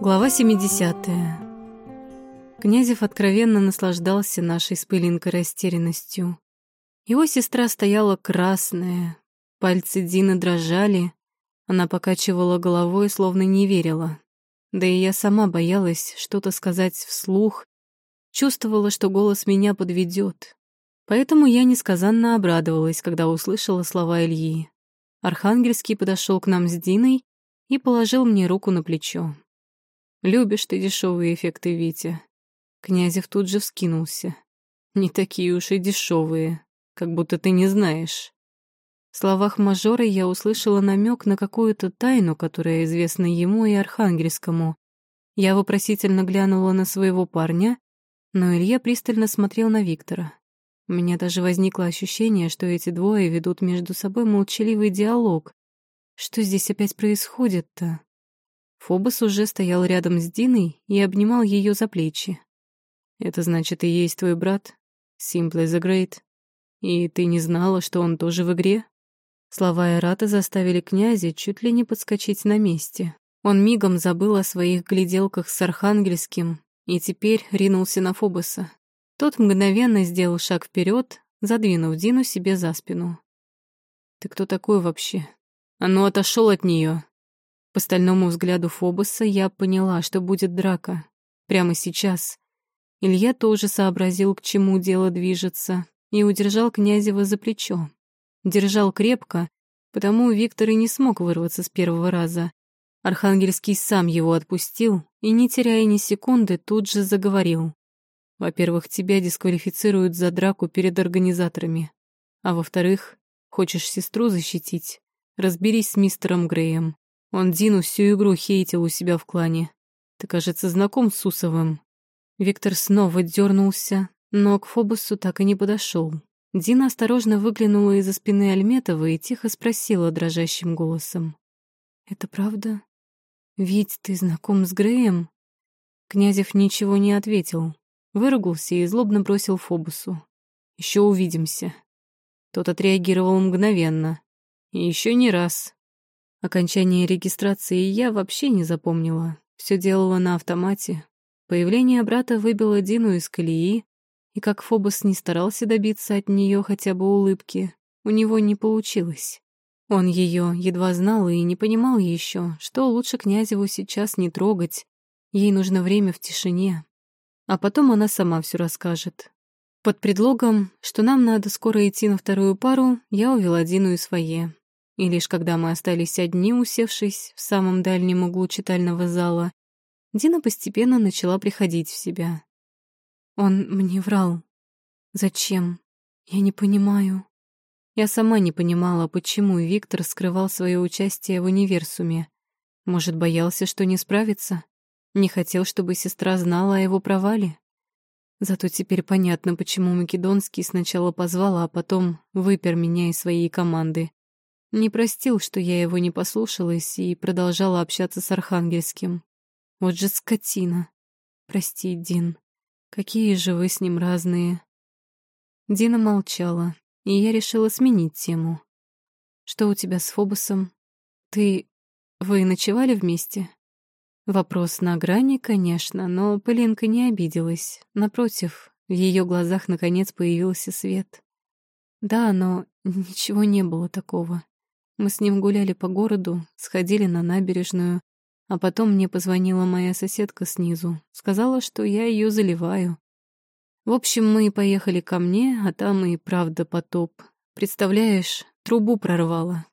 Глава 70. Князев откровенно наслаждался нашей с пылинкой растерянностью. Его сестра стояла красная, пальцы Дины дрожали, она покачивала головой, словно не верила. Да и я сама боялась что-то сказать вслух, чувствовала, что голос меня подведет. Поэтому я несказанно обрадовалась, когда услышала слова Ильи. Архангельский подошел к нам с Диной и положил мне руку на плечо. Любишь ты дешевые эффекты, Витя. Князев тут же вскинулся. Не такие уж и дешевые, как будто ты не знаешь. В словах мажора я услышала намек на какую-то тайну, которая известна ему и Архангельскому. Я вопросительно глянула на своего парня, но Илья пристально смотрел на Виктора. У меня даже возникло ощущение, что эти двое ведут между собой молчаливый диалог. Что здесь опять происходит-то? Фобос уже стоял рядом с Диной и обнимал ее за плечи. «Это значит, и есть твой брат? Simple the Great? И ты не знала, что он тоже в игре?» Слова Эрата заставили князя чуть ли не подскочить на месте. Он мигом забыл о своих гляделках с Архангельским и теперь ринулся на Фобоса. Тот мгновенно сделал шаг вперед, задвинув Дину себе за спину. «Ты кто такой вообще? А ну, отошел от нее! По стальному взгляду Фобоса я поняла, что будет драка. Прямо сейчас. Илья тоже сообразил, к чему дело движется, и удержал Князева за плечо. Держал крепко, потому Виктор и не смог вырваться с первого раза. Архангельский сам его отпустил и, не теряя ни секунды, тут же заговорил. Во-первых, тебя дисквалифицируют за драку перед организаторами. А во-вторых, хочешь сестру защитить? Разберись с мистером Греем. Он Дину всю игру хейтил у себя в клане. Ты, кажется, знаком с Усовым. Виктор снова дернулся, но к Фобусу так и не подошел. Дина осторожно выглянула из-за спины Альметова и тихо спросила дрожащим голосом. «Это правда? Ведь ты знаком с Греем?» Князев ничего не ответил, выругался и злобно бросил Фобусу. «Еще увидимся». Тот отреагировал мгновенно. «И еще не раз». Окончание регистрации я вообще не запомнила. Все делала на автомате. Появление брата выбило Дину из колеи, и как Фобос не старался добиться от нее хотя бы улыбки, у него не получилось. Он ее едва знал и не понимал еще, что лучше Князеву сейчас не трогать. Ей нужно время в тишине. А потом она сама все расскажет. Под предлогом, что нам надо скоро идти на вторую пару, я увела Дину из своей. И лишь когда мы остались одни, усевшись в самом дальнем углу читального зала, Дина постепенно начала приходить в себя. Он мне врал. Зачем? Я не понимаю. Я сама не понимала, почему Виктор скрывал свое участие в универсуме. Может, боялся, что не справится? Не хотел, чтобы сестра знала о его провале? Зато теперь понятно, почему Македонский сначала позвал, а потом выпер меня из своей команды. Не простил, что я его не послушалась и продолжала общаться с Архангельским. Вот же скотина. Прости, Дин. Какие же вы с ним разные. Дина молчала, и я решила сменить тему. Что у тебя с Фобосом? Ты... Вы ночевали вместе? Вопрос на грани, конечно, но Полинка не обиделась. Напротив, в ее глазах наконец появился свет. Да, но ничего не было такого. Мы с ним гуляли по городу, сходили на набережную, а потом мне позвонила моя соседка снизу, сказала, что я ее заливаю. В общем, мы поехали ко мне, а там и правда потоп. Представляешь, трубу прорвало.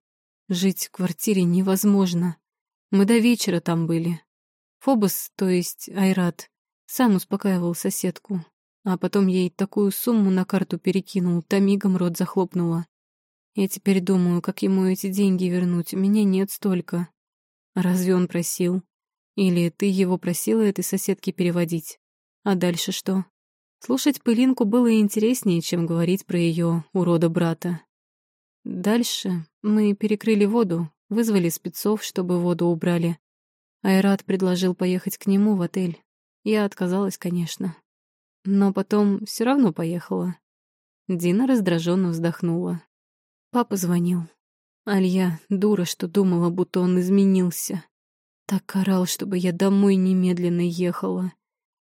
Жить в квартире невозможно. Мы до вечера там были. Фобос, то есть Айрат, сам успокаивал соседку, а потом ей такую сумму на карту перекинул, та мигом рот захлопнула. Я теперь думаю, как ему эти деньги вернуть. У меня нет столько. Разве он просил? Или ты его просила этой соседке переводить? А дальше что? Слушать пылинку было интереснее, чем говорить про ее урода-брата. Дальше мы перекрыли воду, вызвали спецов, чтобы воду убрали. Айрат предложил поехать к нему в отель. Я отказалась, конечно. Но потом все равно поехала. Дина раздраженно вздохнула. Папа звонил. Алья, дура, что думала, будто он изменился. Так орал, чтобы я домой немедленно ехала.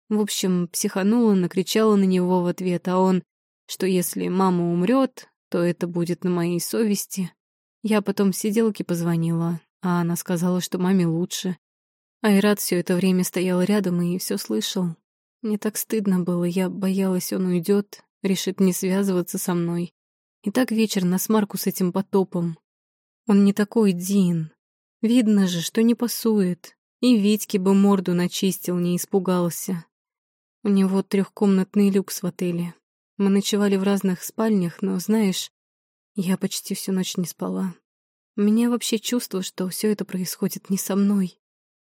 В общем, психанула, накричала на него в ответ, а он, что если мама умрет, то это будет на моей совести. Я потом сиделке позвонила, а она сказала, что маме лучше. Айрат все это время стоял рядом и все слышал. Мне так стыдно было, я боялась, он уйдет, решит не связываться со мной. И так вечер на смарку с этим потопом. Он не такой Дин. Видно же, что не пасует. И Витьке бы морду начистил, не испугался. У него трехкомнатный люкс в отеле. Мы ночевали в разных спальнях, но, знаешь, я почти всю ночь не спала. У меня вообще чувство, что все это происходит не со мной.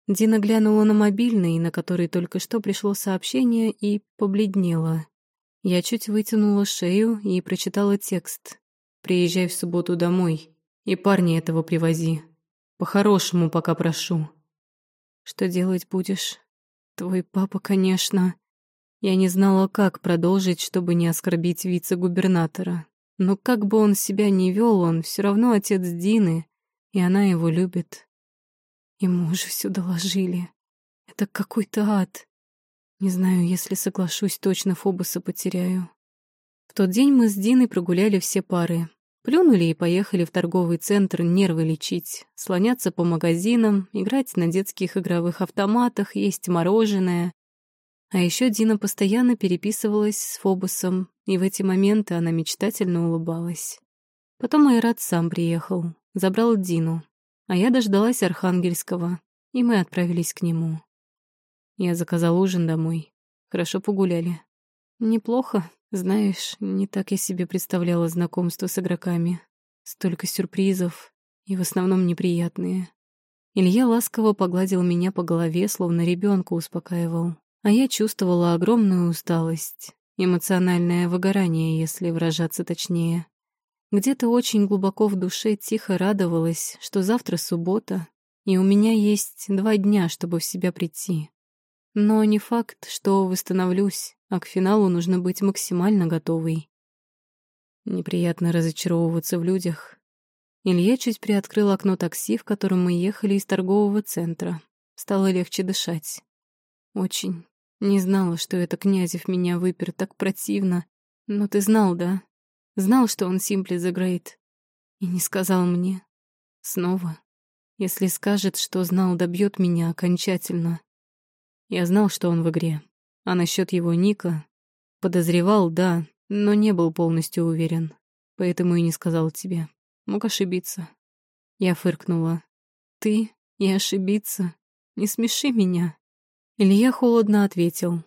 Дина глянула на мобильный, на который только что пришло сообщение, и побледнела. Я чуть вытянула шею и прочитала текст. «Приезжай в субботу домой, и парня этого привози. По-хорошему пока прошу». «Что делать будешь?» «Твой папа, конечно». Я не знала, как продолжить, чтобы не оскорбить вице-губернатора. Но как бы он себя ни вел, он все равно отец Дины, и она его любит. Ему уже все доложили. Это какой-то ад. Не знаю, если соглашусь, точно Фобоса потеряю. В тот день мы с Диной прогуляли все пары. Плюнули и поехали в торговый центр нервы лечить, слоняться по магазинам, играть на детских игровых автоматах, есть мороженое. А еще Дина постоянно переписывалась с Фобосом, и в эти моменты она мечтательно улыбалась. Потом Айрат сам приехал, забрал Дину, а я дождалась Архангельского, и мы отправились к нему. Я заказал ужин домой. Хорошо погуляли. Неплохо, знаешь, не так я себе представляла знакомство с игроками. Столько сюрпризов, и в основном неприятные. Илья ласково погладил меня по голове, словно ребенка успокаивал. А я чувствовала огромную усталость, эмоциональное выгорание, если выражаться точнее. Где-то очень глубоко в душе тихо радовалась, что завтра суббота, и у меня есть два дня, чтобы в себя прийти. Но не факт, что восстановлюсь, а к финалу нужно быть максимально готовой. Неприятно разочаровываться в людях. Илья чуть приоткрыл окно такси, в котором мы ехали из торгового центра. Стало легче дышать. Очень. Не знала, что это Князев меня выпер так противно. Но ты знал, да? Знал, что он Симпли Great. И не сказал мне. Снова. Если скажет, что знал, добьет меня окончательно. Я знал, что он в игре. А насчет его ника... Подозревал, да, но не был полностью уверен. Поэтому и не сказал тебе. Мог ошибиться. Я фыркнула. Ты и ошибиться? Не смеши меня. Илья холодно ответил.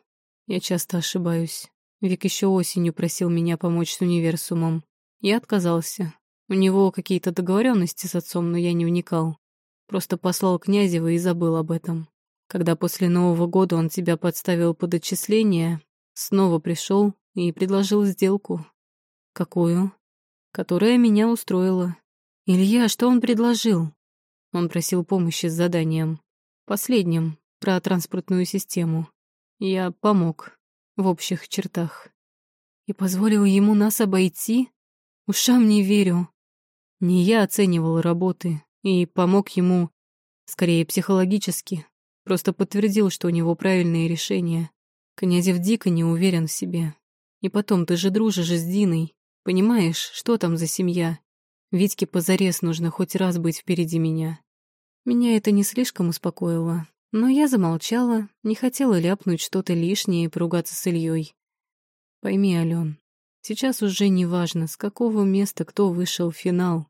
Я часто ошибаюсь. Вик еще осенью просил меня помочь с универсумом. Я отказался. У него какие-то договоренности с отцом, но я не вникал. Просто послал Князева и забыл об этом. Когда после Нового года он тебя подставил под отчисление, снова пришел и предложил сделку. Какую? Которая меня устроила. Илья, что он предложил? Он просил помощи с заданием. Последним, про транспортную систему. Я помог в общих чертах. И позволил ему нас обойти? Ушам не верю. Не я оценивал работы и помог ему, скорее психологически, просто подтвердил, что у него правильные решения. Князев дико не уверен в себе. И потом, ты же дружишь с Диной, понимаешь, что там за семья? Витьке позарез нужно хоть раз быть впереди меня. Меня это не слишком успокоило, но я замолчала, не хотела ляпнуть что-то лишнее и поругаться с Ильей. Пойми, Ален, сейчас уже не важно, с какого места кто вышел в финал,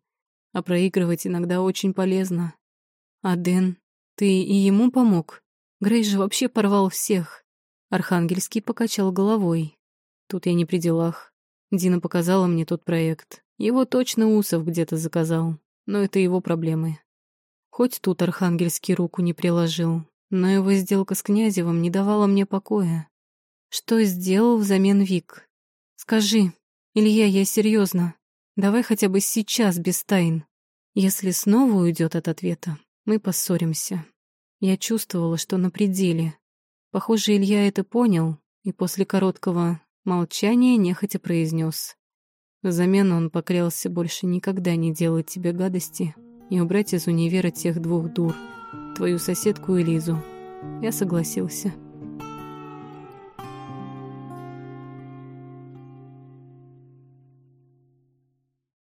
а проигрывать иногда очень полезно. А Дэн, ты и ему помог? Грей же вообще порвал всех. Архангельский покачал головой. Тут я не при делах. Дина показала мне тот проект. Его точно Усов где-то заказал, но это его проблемы. Хоть тут Архангельский руку не приложил, но его сделка с Князевым не давала мне покоя. Что сделал взамен Вик? Скажи, Илья, я серьезно. Давай хотя бы сейчас без тайн. Если снова уйдет от ответа, мы поссоримся. Я чувствовала, что на пределе. Похоже, Илья это понял, и после короткого молчания нехотя произнес. Взамен он поклялся больше никогда не делать тебе гадости и убрать из универа тех двух дур. твою соседку Элизу. Я согласился.